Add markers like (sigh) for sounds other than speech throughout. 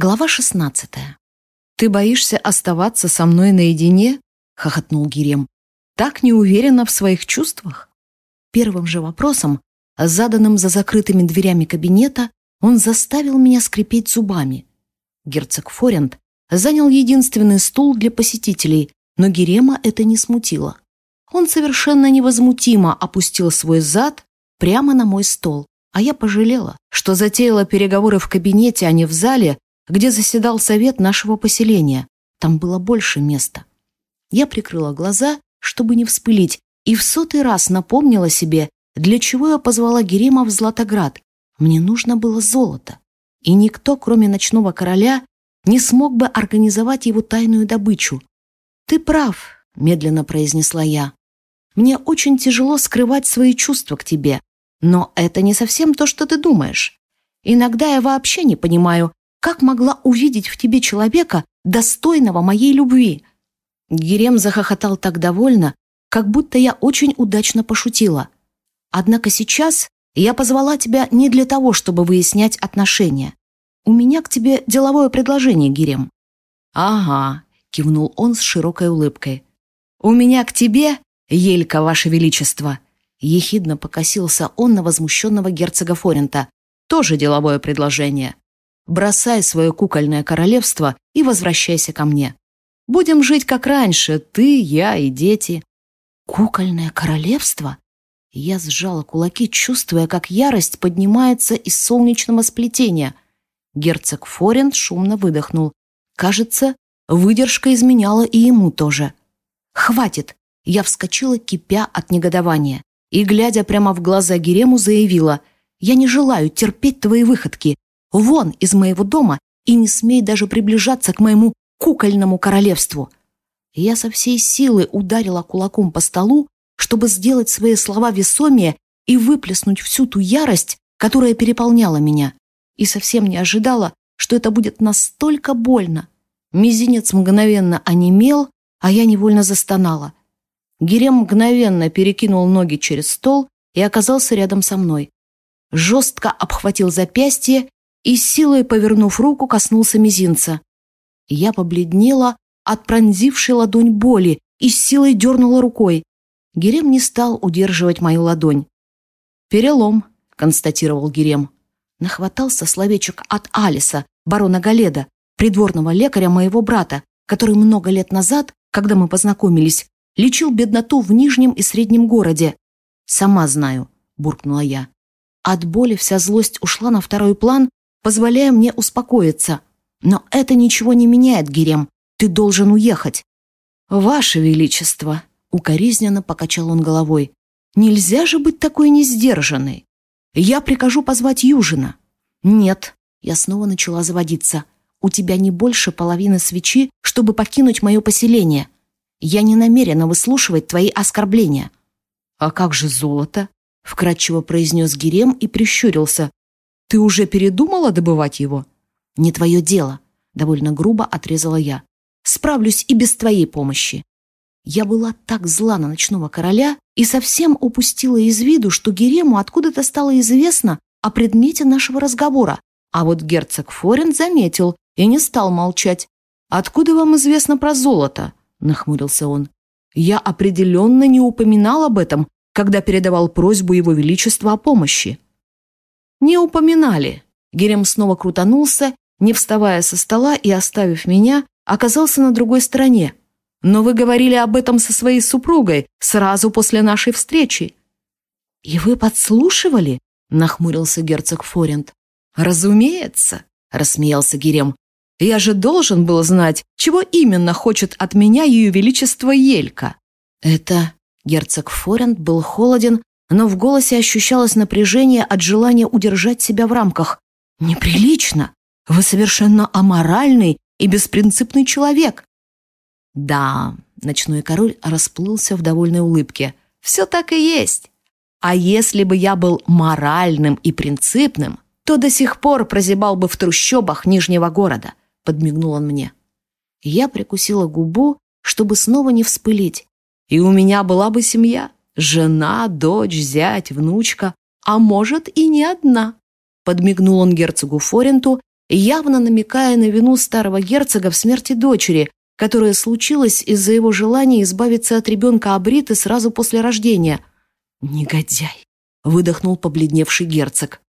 Глава 16. «Ты боишься оставаться со мной наедине?» — хохотнул Гирем. «Так не уверена в своих чувствах?» Первым же вопросом, заданным за закрытыми дверями кабинета, он заставил меня скрипеть зубами. Герцог Форент занял единственный стул для посетителей, но Герема это не смутило. Он совершенно невозмутимо опустил свой зад прямо на мой стол, а я пожалела, что затеяла переговоры в кабинете, а не в зале, где заседал совет нашего поселения. Там было больше места. Я прикрыла глаза, чтобы не вспылить, и в сотый раз напомнила себе, для чего я позвала Герема в Златоград. Мне нужно было золото. И никто, кроме ночного короля, не смог бы организовать его тайную добычу. «Ты прав», — медленно произнесла я. «Мне очень тяжело скрывать свои чувства к тебе, но это не совсем то, что ты думаешь. Иногда я вообще не понимаю, как могла увидеть в тебе человека, достойного моей любви?» Герем захохотал так довольно, как будто я очень удачно пошутила. «Однако сейчас я позвала тебя не для того, чтобы выяснять отношения. У меня к тебе деловое предложение, Герем». «Ага», — кивнул он с широкой улыбкой. «У меня к тебе, Елька, ваше величество!» Ехидно покосился он на возмущенного герцога Форента. «Тоже деловое предложение. Бросай свое кукольное королевство и возвращайся ко мне. Будем жить как раньше, ты, я и дети». «Кукольное королевство?» Я сжала кулаки, чувствуя, как ярость поднимается из солнечного сплетения. Герцог Форент шумно выдохнул. Кажется, выдержка изменяла и ему тоже. «Хватит!» Я вскочила, кипя от негодования. И, глядя прямо в глаза Герему, заявила, «Я не желаю терпеть твои выходки. Вон из моего дома и не смей даже приближаться к моему кукольному королевству. Я со всей силы ударила кулаком по столу, чтобы сделать свои слова весомее и выплеснуть всю ту ярость, которая переполняла меня. И совсем не ожидала, что это будет настолько больно. Мизинец мгновенно онемел, а я невольно застонала. Герем мгновенно перекинул ноги через стол и оказался рядом со мной. Жестко обхватил запястье и силой, повернув руку, коснулся мизинца. Я побледнела от пронзившей ладонь боли и с силой дернула рукой. Герем не стал удерживать мою ладонь. «Перелом», — констатировал Герем. Нахватался словечек от Алиса, барона Галеда, придворного лекаря моего брата, который много лет назад, когда мы познакомились, лечил бедноту в Нижнем и Среднем городе. «Сама знаю», — буркнула я. От боли вся злость ушла на второй план, позволяя мне успокоиться. Но это ничего не меняет, Герем. Ты должен уехать. Ваше Величество, укоризненно покачал он головой. Нельзя же быть такой несдержанной. Я прикажу позвать Южина. Нет, я снова начала заводиться. У тебя не больше половины свечи, чтобы покинуть мое поселение. Я не намерена выслушивать твои оскорбления. А как же золото? Вкратчиво произнес Герем и прищурился, ты уже передумала добывать его? Не твое дело, довольно грубо отрезала я. Справлюсь и без твоей помощи. Я была так зла на ночного короля и совсем упустила из виду, что Герему откуда-то стало известно о предмете нашего разговора. А вот герцог Форен заметил и не стал молчать. «Откуда вам известно про золото?» – нахмурился он. «Я определенно не упоминал об этом, когда передавал просьбу его величества о помощи». «Не упоминали». Герем снова крутанулся, не вставая со стола и, оставив меня, оказался на другой стороне. «Но вы говорили об этом со своей супругой сразу после нашей встречи». «И вы подслушивали?» — нахмурился герцог Форент. «Разумеется», — рассмеялся Герем. «Я же должен был знать, чего именно хочет от меня ее величество Елька». «Это...» — герцог Форент был холоден, но в голосе ощущалось напряжение от желания удержать себя в рамках. «Неприлично! Вы совершенно аморальный и беспринципный человек!» «Да», — ночной король расплылся в довольной улыбке, — «все так и есть. А если бы я был моральным и принципным, то до сих пор прозябал бы в трущобах Нижнего города», — подмигнул он мне. Я прикусила губу, чтобы снова не вспылить. «И у меня была бы семья». Жена, дочь, зять, внучка, а может и не одна. Подмигнул он герцогу Форенту явно намекая на вину старого герцога в смерти дочери, которая случилась из-за его желания избавиться от ребенка Абриты сразу после рождения. «Негодяй!» — выдохнул побледневший герцог.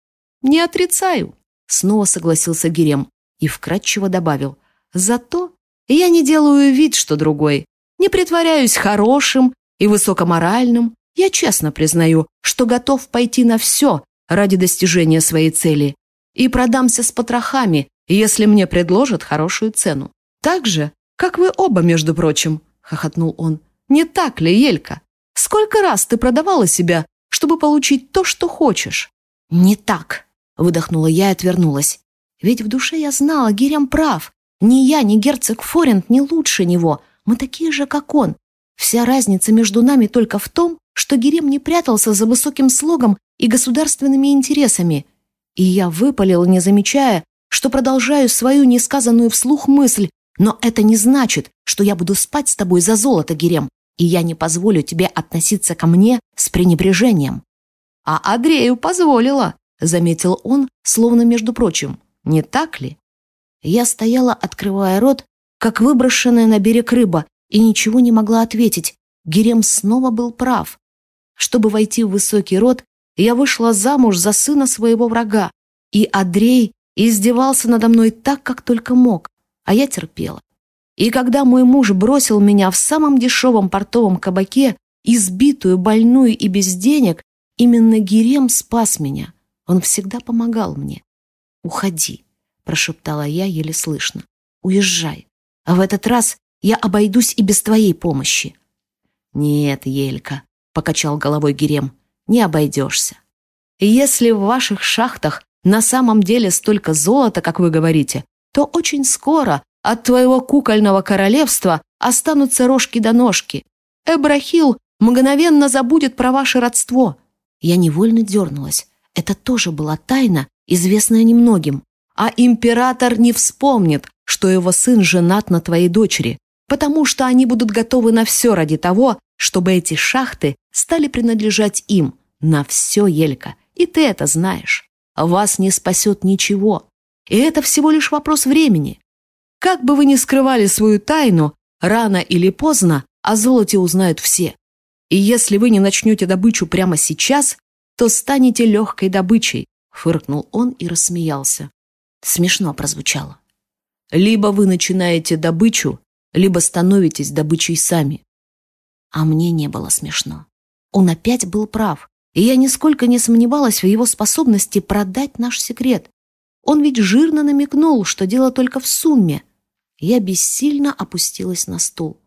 «Не отрицаю», — снова согласился Герем и вкратчиво добавил. «Зато я не делаю вид, что другой, не притворяюсь хорошим и высокоморальным. Я честно признаю, что готов пойти на все ради достижения своей цели и продамся с потрохами, если мне предложат хорошую цену. Так же, как вы оба, между прочим», — хохотнул он. «Не так ли, Елька? Сколько раз ты продавала себя, чтобы получить то, что хочешь?» «Не так», — выдохнула я и отвернулась. Ведь в душе я знала, Гирям прав. Ни я, ни герцог Форент не лучше него. Мы такие же, как он. Вся разница между нами только в том, что Гирем не прятался за высоким слогом и государственными интересами. И я выпалила, не замечая, что продолжаю свою несказанную вслух мысль, но это не значит, что я буду спать с тобой за золото, Герем, и я не позволю тебе относиться ко мне с пренебрежением». «А Адрею позволила», — заметил он, словно между прочим. «Не так ли?» Я стояла, открывая рот, как выброшенная на берег рыба, и ничего не могла ответить. Герем снова был прав. Чтобы войти в высокий род, я вышла замуж за сына своего врага, и Адрей издевался надо мной так, как только мог а я терпела. И когда мой муж бросил меня в самом дешевом портовом кабаке, избитую, больную и без денег, именно Герем спас меня. Он всегда помогал мне. «Уходи», — прошептала я еле слышно. «Уезжай. А в этот раз я обойдусь и без твоей помощи». «Нет, Елька», — покачал головой Герем, — «не обойдешься. Если в ваших шахтах на самом деле столько золота, как вы говорите, то очень скоро от твоего кукольного королевства останутся рожки до ножки. Эбрахил мгновенно забудет про ваше родство». Я невольно дернулась. Это тоже была тайна, известная немногим. А император не вспомнит, что его сын женат на твоей дочери, потому что они будут готовы на все ради того, чтобы эти шахты стали принадлежать им. На все, Елька. И ты это знаешь. Вас не спасет ничего. И это всего лишь вопрос времени. Как бы вы ни скрывали свою тайну, рано или поздно о золоте узнают все. И если вы не начнете добычу прямо сейчас, то станете легкой добычей, фыркнул он и рассмеялся. Смешно прозвучало. Либо вы начинаете добычу, либо становитесь добычей сами. А мне не было смешно. Он опять был прав, и я нисколько не сомневалась в его способности продать наш секрет. Он ведь жирно намекнул, что дело только в сумме. Я бессильно опустилась на стул.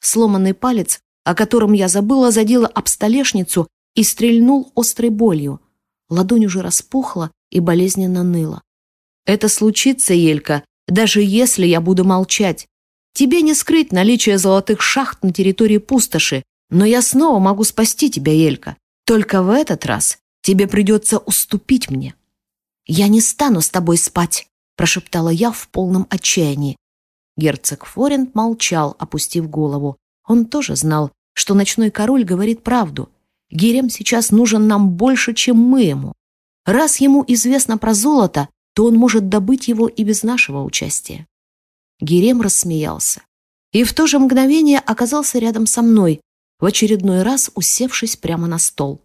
Сломанный палец, о котором я забыла, задела об столешницу и стрельнул острой болью. Ладонь уже распухла и болезненно ныла. «Это случится, Елька, даже если я буду молчать. Тебе не скрыть наличие золотых шахт на территории пустоши, но я снова могу спасти тебя, Елька. Только в этот раз тебе придется уступить мне». «Я не стану с тобой спать», — прошептала я в полном отчаянии. Герцог Форент молчал, опустив голову. Он тоже знал, что ночной король говорит правду. Герем сейчас нужен нам больше, чем мы ему. Раз ему известно про золото, то он может добыть его и без нашего участия. Герем рассмеялся. И в то же мгновение оказался рядом со мной, в очередной раз усевшись прямо на стол.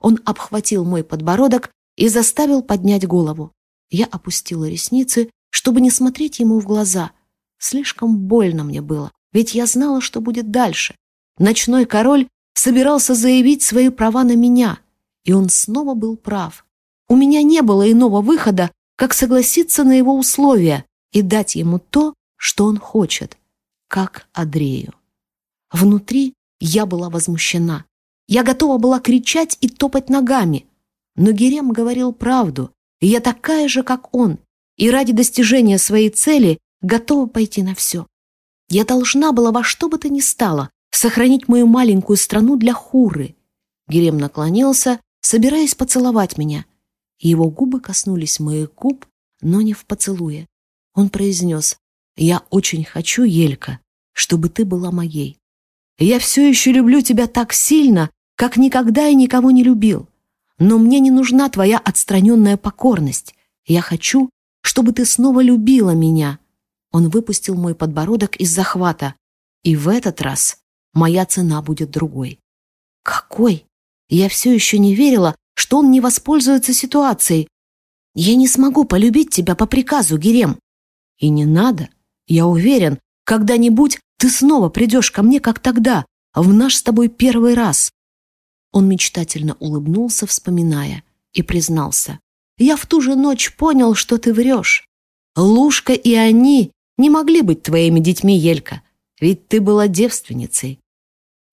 Он обхватил мой подбородок и заставил поднять голову. Я опустила ресницы, чтобы не смотреть ему в глаза. Слишком больно мне было, ведь я знала, что будет дальше. Ночной король собирался заявить свои права на меня, и он снова был прав. У меня не было иного выхода, как согласиться на его условия и дать ему то, что он хочет, как Адрею. Внутри я была возмущена. Я готова была кричать и топать ногами, но Герем говорил правду, и я такая же, как он, и ради достижения своей цели готова пойти на все. Я должна была во что бы то ни стало сохранить мою маленькую страну для Хуры. Герем наклонился, собираясь поцеловать меня. Его губы коснулись моих губ, но не в поцелуе. Он произнес, «Я очень хочу, Елька, чтобы ты была моей. Я все еще люблю тебя так сильно, как никогда и никого не любил. Но мне не нужна твоя отстраненная покорность. Я хочу, чтобы ты снова любила меня». Он выпустил мой подбородок из захвата. И в этот раз моя цена будет другой. Какой? Я все еще не верила, что он не воспользуется ситуацией. Я не смогу полюбить тебя по приказу, Герем. И не надо. Я уверен, когда-нибудь ты снова придешь ко мне, как тогда, в наш с тобой первый раз. Он мечтательно улыбнулся, вспоминая, и признался. Я в ту же ночь понял, что ты врешь. Лушка и они не могли быть твоими детьми, Елька, ведь ты была девственницей.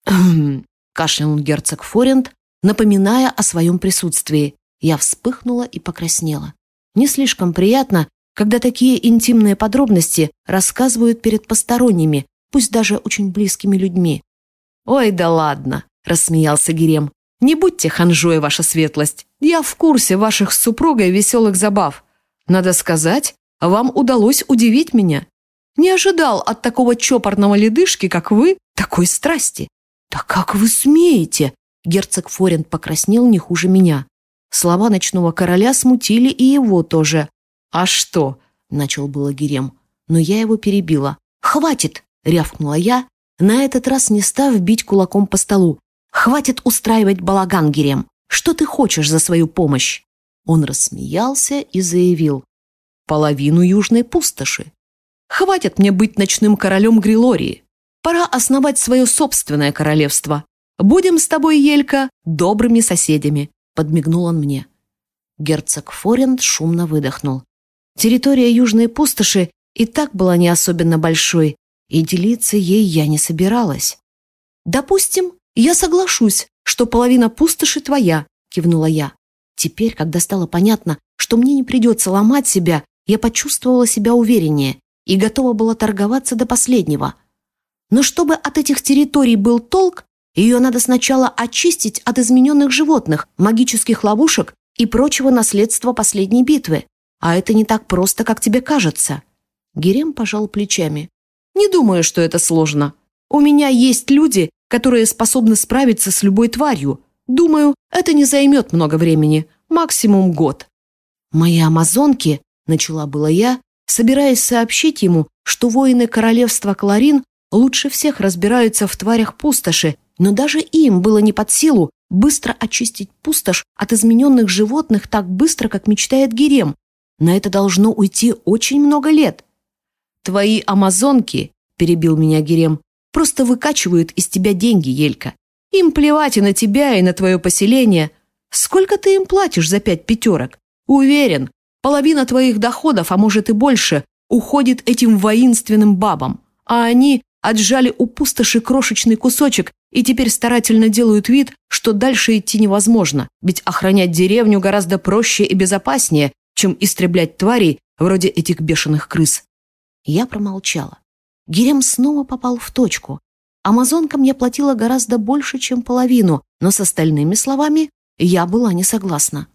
(clears throat) кашлянул герцог Форент, напоминая о своем присутствии. Я вспыхнула и покраснела. Не слишком приятно, когда такие интимные подробности рассказывают перед посторонними, пусть даже очень близкими людьми. «Ой, да ладно!» – рассмеялся Герем. «Не будьте ханжой, ваша светлость. Я в курсе ваших с супругой веселых забав. Надо сказать, вам удалось удивить меня. Не ожидал от такого чопорного ледышки, как вы, такой страсти. Да как вы смеете? Герцог Форент покраснел не хуже меня. Слова ночного короля смутили и его тоже. «А что?» – начал было Герем, но я его перебила. «Хватит!» – рявкнула я, на этот раз не став бить кулаком по столу. «Хватит устраивать балаган, Герем! Что ты хочешь за свою помощь?» Он рассмеялся и заявил половину южной пустоши. Хватит мне быть ночным королем Грилории. Пора основать свое собственное королевство. Будем с тобой, Елька, добрыми соседями», — подмигнул он мне. Герцог Форент шумно выдохнул. Территория южной пустоши и так была не особенно большой, и делиться ей я не собиралась. «Допустим, я соглашусь, что половина пустоши твоя», — кивнула я. Теперь, когда стало понятно, что мне не придется ломать себя я почувствовала себя увереннее и готова была торговаться до последнего. Но чтобы от этих территорий был толк, ее надо сначала очистить от измененных животных, магических ловушек и прочего наследства последней битвы. А это не так просто, как тебе кажется. Герем пожал плечами. Не думаю, что это сложно. У меня есть люди, которые способны справиться с любой тварью. Думаю, это не займет много времени, максимум год. Мои амазонки начала была я, собираясь сообщить ему, что воины королевства Кларин лучше всех разбираются в тварях пустоши, но даже им было не под силу быстро очистить пустошь от измененных животных так быстро, как мечтает Герем. На это должно уйти очень много лет. «Твои амазонки», — перебил меня Герем, — «просто выкачивают из тебя деньги, Елька. Им плевать и на тебя, и на твое поселение. Сколько ты им платишь за пять пятерок? Уверен, Половина твоих доходов, а может и больше, уходит этим воинственным бабам, а они отжали у пустоши крошечный кусочек и теперь старательно делают вид, что дальше идти невозможно, ведь охранять деревню гораздо проще и безопаснее, чем истреблять тварей вроде этих бешеных крыс. Я промолчала. Герем снова попал в точку. Амазонка мне платила гораздо больше, чем половину, но с остальными словами я была не согласна.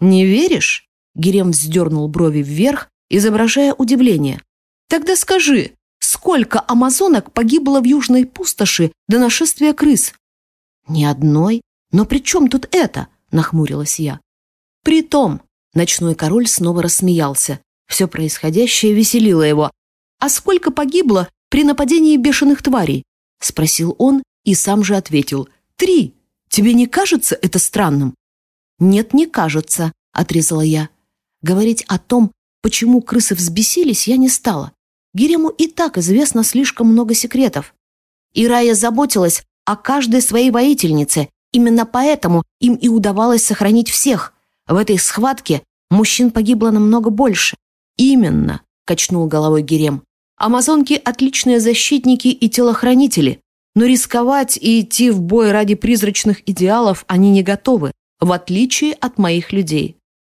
«Не веришь?» Герем вздернул брови вверх, изображая удивление. «Тогда скажи, сколько амазонок погибло в южной пустоши до нашествия крыс?» «Ни одной. Но при чем тут это?» – нахмурилась я. «При том», – ночной король снова рассмеялся. Все происходящее веселило его. «А сколько погибло при нападении бешеных тварей?» – спросил он и сам же ответил. «Три. Тебе не кажется это странным?» «Нет, не кажется», – отрезала я. Говорить о том, почему крысы взбесились, я не стала. Гирему и так известно слишком много секретов. И Рая заботилась о каждой своей воительнице. Именно поэтому им и удавалось сохранить всех. В этой схватке мужчин погибло намного больше. «Именно», – качнул головой Герем. «Амазонки – отличные защитники и телохранители, но рисковать и идти в бой ради призрачных идеалов они не готовы, в отличие от моих людей.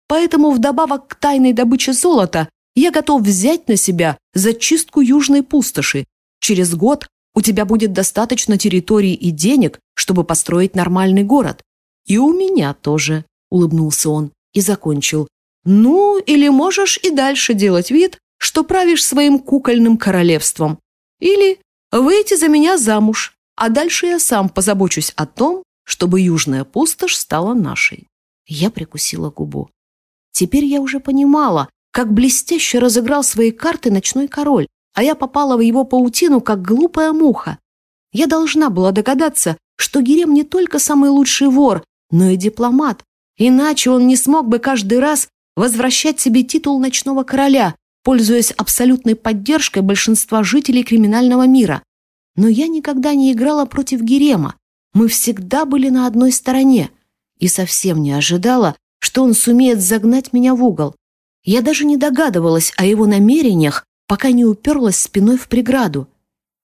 Поэтому вдобавок к тайной добыче золота я готов взять на себя зачистку южной пустоши. Через год у тебя будет достаточно территории и денег, чтобы построить нормальный город. И у меня тоже, улыбнулся он и закончил. Ну, или можешь и дальше делать вид, что правишь своим кукольным королевством. Или выйти за меня замуж, а дальше я сам позабочусь о том, чтобы южная пустошь стала нашей. Я прикусила губу. Теперь я уже понимала, как блестяще разыграл свои карты ночной король, а я попала в его паутину, как глупая муха. Я должна была догадаться, что Герем не только самый лучший вор, но и дипломат. Иначе он не смог бы каждый раз возвращать себе титул ночного короля, пользуясь абсолютной поддержкой большинства жителей криминального мира. Но я никогда не играла против Герема. Мы всегда были на одной стороне. И совсем не ожидала, что он сумеет загнать меня в угол. Я даже не догадывалась о его намерениях, пока не уперлась спиной в преграду.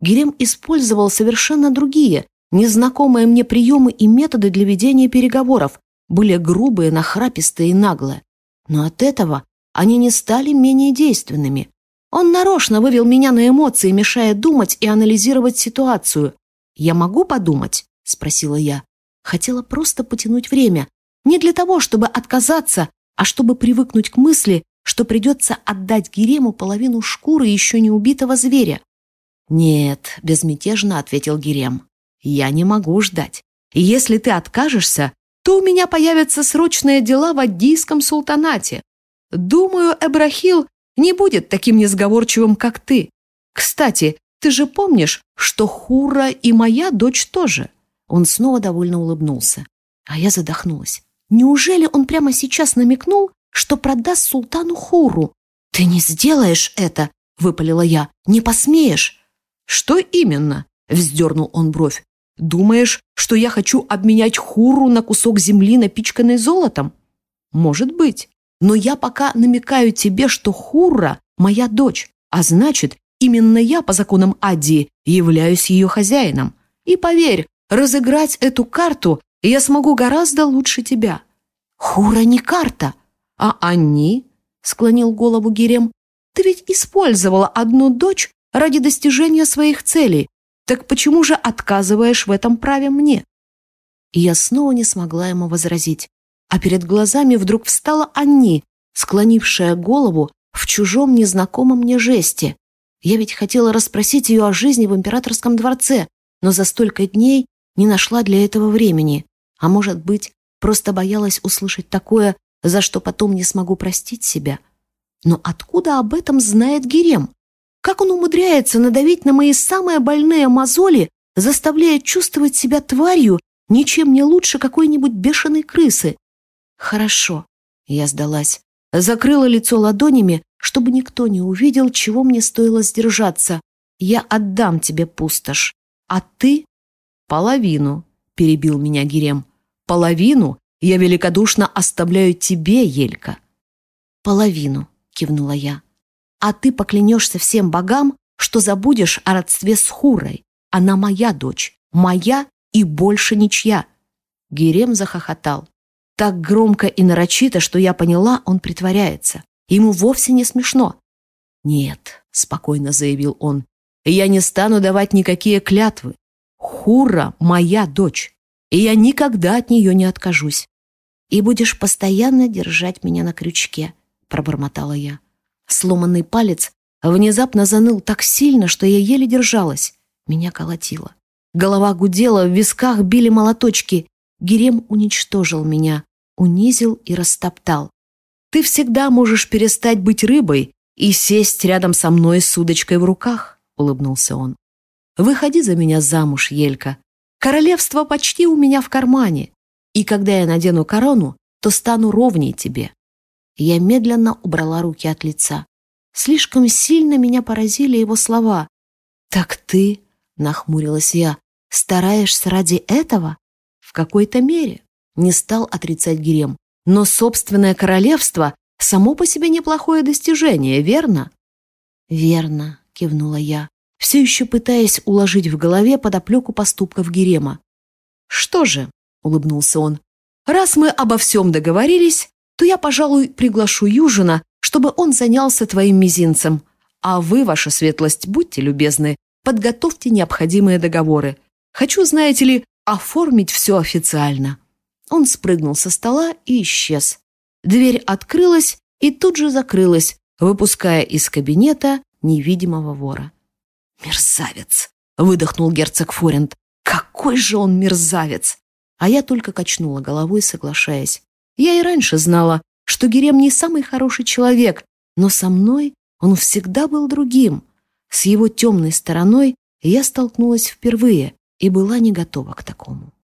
Герем использовал совершенно другие, незнакомые мне приемы и методы для ведения переговоров, более грубые, нахрапистые и наглые. Но от этого они не стали менее действенными. Он нарочно вывел меня на эмоции, мешая думать и анализировать ситуацию. «Я могу подумать?» – спросила я. Хотела просто потянуть время. Не для того, чтобы отказаться, а чтобы привыкнуть к мысли, что придется отдать Герему половину шкуры еще не убитого зверя. «Нет», – безмятежно ответил Герем. «Я не могу ждать. Если ты откажешься, то у меня появятся срочные дела в Аддийском султанате. Думаю, Эбрахил не будет таким несговорчивым, как ты. Кстати, ты же помнишь, что Хура и моя дочь тоже?» Он снова довольно улыбнулся. А я задохнулась. Неужели он прямо сейчас намекнул, что продаст султану Хуру? «Ты не сделаешь это!» — выпалила я. «Не посмеешь!» «Что именно?» — вздернул он бровь. «Думаешь, что я хочу обменять Хуру на кусок земли, напичканный золотом?» «Может быть. Но я пока намекаю тебе, что Хурра – моя дочь, а значит, именно я по законам Аддии являюсь ее хозяином. И поверь, разыграть эту карту я смогу гораздо лучше тебя». «Хура не карта, а они?» – склонил голову Герем. «Ты ведь использовала одну дочь ради достижения своих целей. Так почему же отказываешь в этом праве мне?» И я снова не смогла ему возразить а перед глазами вдруг встала Анни, склонившая голову в чужом незнакомом мне жесте. Я ведь хотела расспросить ее о жизни в императорском дворце, но за столько дней не нашла для этого времени. А может быть, просто боялась услышать такое, за что потом не смогу простить себя. Но откуда об этом знает Герем? Как он умудряется надавить на мои самые больные мозоли, заставляя чувствовать себя тварью, ничем не лучше какой-нибудь бешеной крысы? «Хорошо», — я сдалась. Закрыла лицо ладонями, чтобы никто не увидел, чего мне стоило сдержаться. «Я отдам тебе пустошь, а ты...» «Половину», — перебил меня Герем. «Половину я великодушно оставляю тебе, Елька». «Половину», — кивнула я. «А ты поклянешься всем богам, что забудешь о родстве с Хурой. Она моя дочь, моя и больше ничья». Герем захохотал. Так громко и нарочито, что я поняла, он притворяется. Ему вовсе не смешно. «Нет», — спокойно заявил он, — «я не стану давать никакие клятвы. Хура — моя дочь, и я никогда от нее не откажусь. И будешь постоянно держать меня на крючке», — пробормотала я. Сломанный палец внезапно заныл так сильно, что я еле держалась. Меня колотило. Голова гудела, в висках били молоточки, Герем уничтожил меня, унизил и растоптал. Ты всегда можешь перестать быть рыбой и сесть рядом со мной с удочкой в руках, улыбнулся он. Выходи за меня замуж, Елька. Королевство почти у меня в кармане, и когда я надену корону, то стану ровней тебе. Я медленно убрала руки от лица. Слишком сильно меня поразили его слова. «Так ты, — нахмурилась я, — стараешься ради этого?» В какой-то мере не стал отрицать Герем. Но собственное королевство само по себе неплохое достижение, верно? Верно, кивнула я, все еще пытаясь уложить в голове подоплеку поступков Герема. Что же, улыбнулся он, раз мы обо всем договорились, то я, пожалуй, приглашу Южина, чтобы он занялся твоим мизинцем. А вы, ваша светлость, будьте любезны, подготовьте необходимые договоры. Хочу, знаете ли, оформить все официально». Он спрыгнул со стола и исчез. Дверь открылась и тут же закрылась, выпуская из кабинета невидимого вора. «Мерзавец!» — выдохнул герцог Форент. «Какой же он мерзавец!» А я только качнула головой, соглашаясь. Я и раньше знала, что Герем не самый хороший человек, но со мной он всегда был другим. С его темной стороной я столкнулась впервые и была не готова к такому.